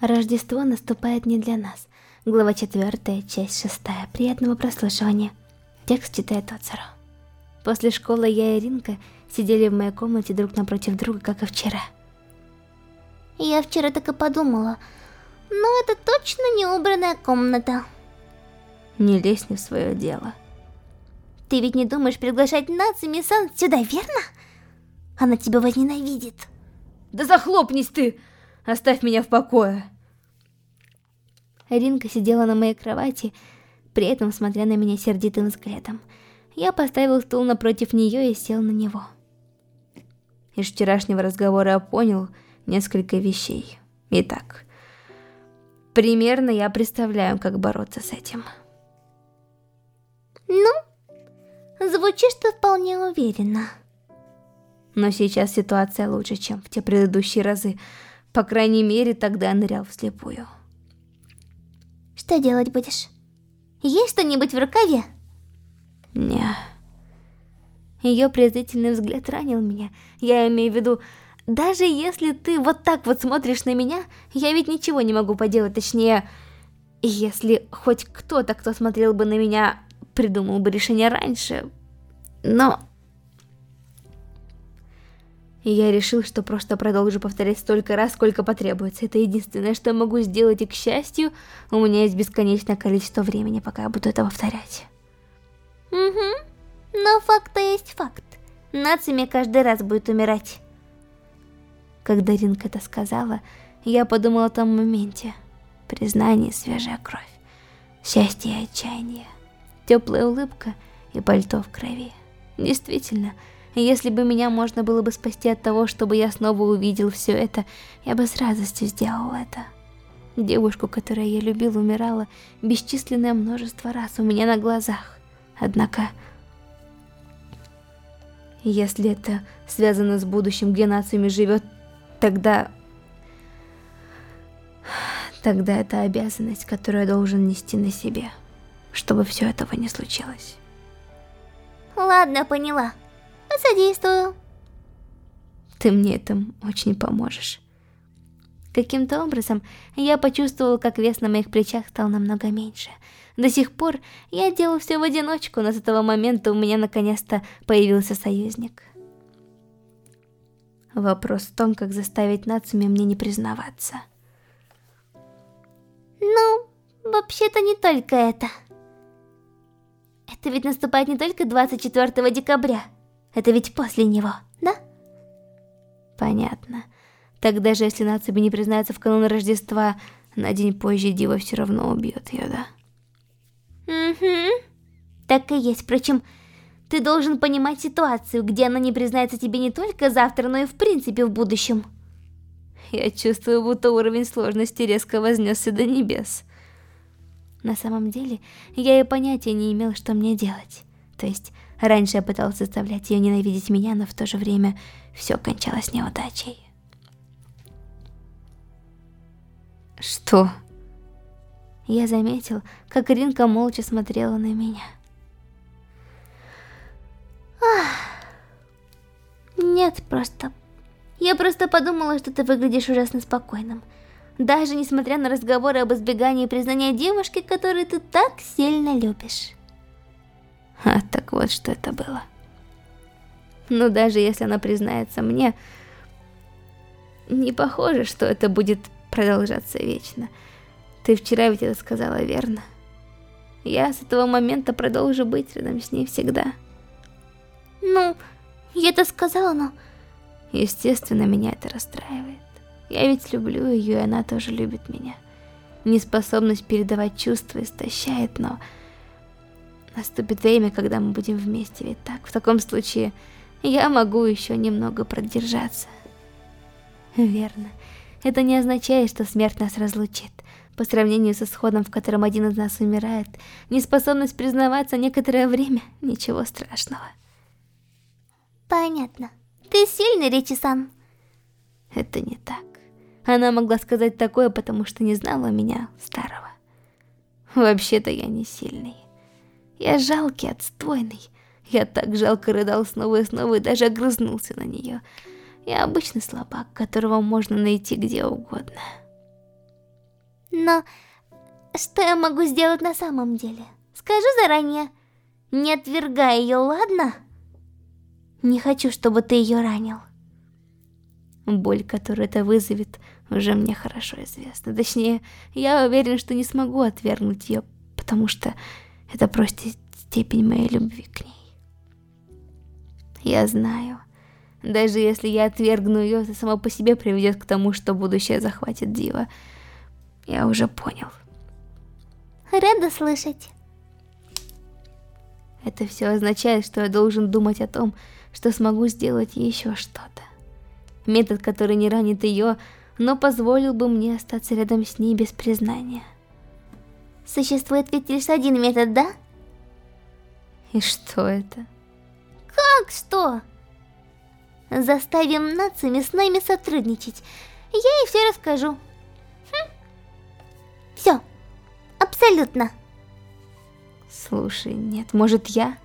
Рождество наступает не для нас. Глава 4, часть 6. Приятного прослушивания. Текст читает Оцару. После школы я и Ринка сидели в моей комнате друг напротив друга, как и вчера. Я вчера так и подумала, но это точно не убранная комната. Не лезь не в свое дело. Ты ведь не думаешь приглашать Нацуми-сан сюда, верно? Она тебя возненавидит. Да захлопнись ты! Оставь меня в покое. Ринка сидела на моей кровати, при этом смотря на меня сердитым взглядом. Я поставил стул напротив нее и сел на него. Из вчерашнего разговора я понял несколько вещей. Итак, примерно я представляю, как бороться с этим. Ну, звучишь ты вполне уверенно. Но сейчас ситуация лучше, чем в те предыдущие разы. По крайней мере, тогда я нырял вслепую. Что делать будешь? Есть что-нибудь в рукаве? Не. Ее презрительный взгляд ранил меня. Я имею в виду, даже если ты вот так вот смотришь на меня, я ведь ничего не могу поделать, точнее, если хоть кто-то, кто смотрел бы на меня, придумал бы решение раньше. Но и я решил, что просто продолжу повторять столько раз, сколько потребуется. Это единственное, что я могу сделать, и, к счастью, у меня есть бесконечное количество времени, пока я буду это повторять. Угу. Но факт-то есть факт. Нацуми каждый раз будет умирать. Когда Ринка это сказала, я подумал о том моменте. Признание, свежая кровь, счастье и отчаяние, теплая улыбка и пальто в крови. Действительно, если бы меня можно было бы спасти от того, чтобы я снова увидел все это, я бы с радостью сделал это. Девушку, которую я любил, умирала бесчисленное множество раз у меня на глазах. Однако, если это связано с будущим, где нациями живет, тогда... Тогда это обязанность, которую я должен нести на себе, чтобы все этого не случилось. Ладно, поняла. Содействую. Ты мне этим очень поможешь. Каким-то образом я почувствовала, как вес на моих плечах стал намного меньше. До сих пор я делал все в одиночку, но с этого момента у меня наконец-то появился союзник. Вопрос в том, как заставить Нацуми мне не признаваться. Ну, вообще-то не только это. Это ведь наступает не только 24 декабря. Это ведь после него, да? Понятно. Так даже если Нацуби не признается в канун Рождества, на день позже Дива все равно убьет ее, да? Угу. Так и есть. Впрочем, ты должен понимать ситуацию, где она не признается тебе не только завтра, но и в принципе в будущем. Я чувствую, будто уровень сложности резко вознесся до небес. На самом деле, я и понятия не имел, что мне делать. То есть, раньше я пытался заставлять ее ненавидеть меня, но в то же время все кончалось неудачей. Что? Я заметил, как Ринка молча смотрела на меня. Ах. Нет, просто... Я просто подумала, что ты выглядишь ужасно спокойным. Даже несмотря на разговоры об избегании признания девушки, которую ты так сильно любишь. А, так вот, что это было. Но даже если она признается мне, не похоже, что это будет продолжаться вечно. Ты вчера ведь это сказала верно. Я с этого момента продолжу быть рядом с ней всегда. Ну, я это сказала, но... Естественно, меня это расстраивает. Я ведь люблю ее, и она тоже любит меня. Неспособность передавать чувства истощает, но... Наступит время, когда мы будем вместе, ведь так? В таком случае я могу еще немного продержаться. Верно. Это не означает, что смерть нас разлучит. По сравнению с исходом, в котором один из нас умирает, неспособность признаваться некоторое время – ничего страшного. Понятно. Ты сильный, Ричи-сан. Это не так. Она могла сказать такое, потому что не знала меня, старого. Вообще-то я не сильный. Я жалкий, отстойный. Я так жалко рыдал снова и снова и даже огрызнулся на нее. Я обычный слабак, которого можно найти где угодно. Но что я могу сделать на самом деле? Скажу заранее. Не отвергай ее, ладно? Не хочу, чтобы ты ее ранил. Боль, которую это вызовет, уже мне хорошо известна. Точнее, я уверен, что не смогу отвергнуть ее, потому что это просто степень моей любви к ней. Я знаю, даже если я отвергну ее, это само по себе приведет к тому, что будущее захватит Дива. Я уже понял. Рада слышать. Это все означает, что я должен думать о том, что смогу сделать еще что-то. Метод, который не ранит ее, но позволил бы мне остаться рядом с ней без признания. Существует ведь лишь один метод, да? И что это? Как что? Заставим нациями с нами сотрудничать. Я ей все расскажу. Хм. Все. Абсолютно. Слушай, нет, может я?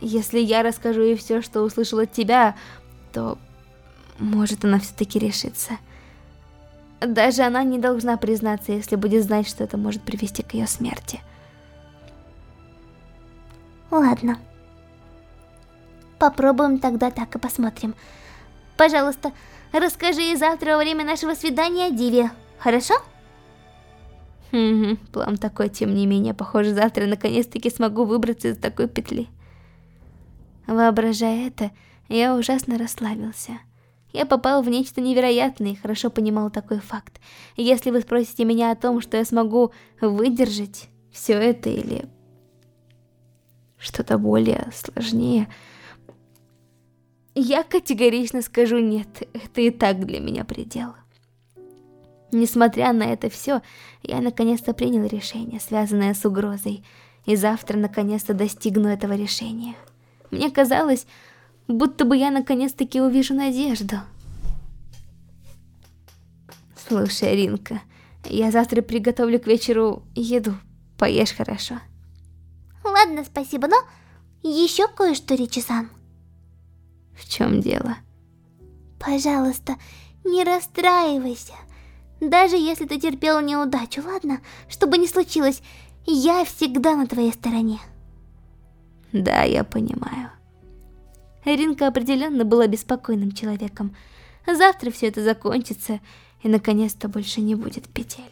Если я расскажу ей все, что услышал от тебя, то может она все-таки решится. Даже она не должна признаться, если будет знать, что это может привести к ее смерти. Ладно. Попробуем тогда так и посмотрим. Пожалуйста, расскажи ей завтра во время нашего свидания о Диве, хорошо? Угу, план такой, тем не менее, похоже, завтра наконец-таки смогу выбраться из такой петли. Воображая это, я ужасно расслабился. Я попал в нечто невероятное и хорошо понимал такой факт. Если вы спросите меня о том, что я смогу выдержать все это или что-то более сложнее, я категорично скажу нет, это и так для меня предел. Несмотря на это все, я наконец-то принял решение, связанное с угрозой, и завтра наконец-то достигну этого решения. Мне казалось, будто бы я наконец-таки увижу надежду. Слушай, Ринка, я завтра приготовлю к вечеру еду. Поешь хорошо. Ладно, спасибо, но еще кое-что, Ричи-сан. В чем дело? Пожалуйста, не расстраивайся. Даже если ты терпел неудачу, ладно? Что бы ни случилось, я всегда на твоей стороне. Да, я понимаю. Ринка определенно была беспокойным человеком. Завтра все это закончится, и наконец-то больше не будет петель.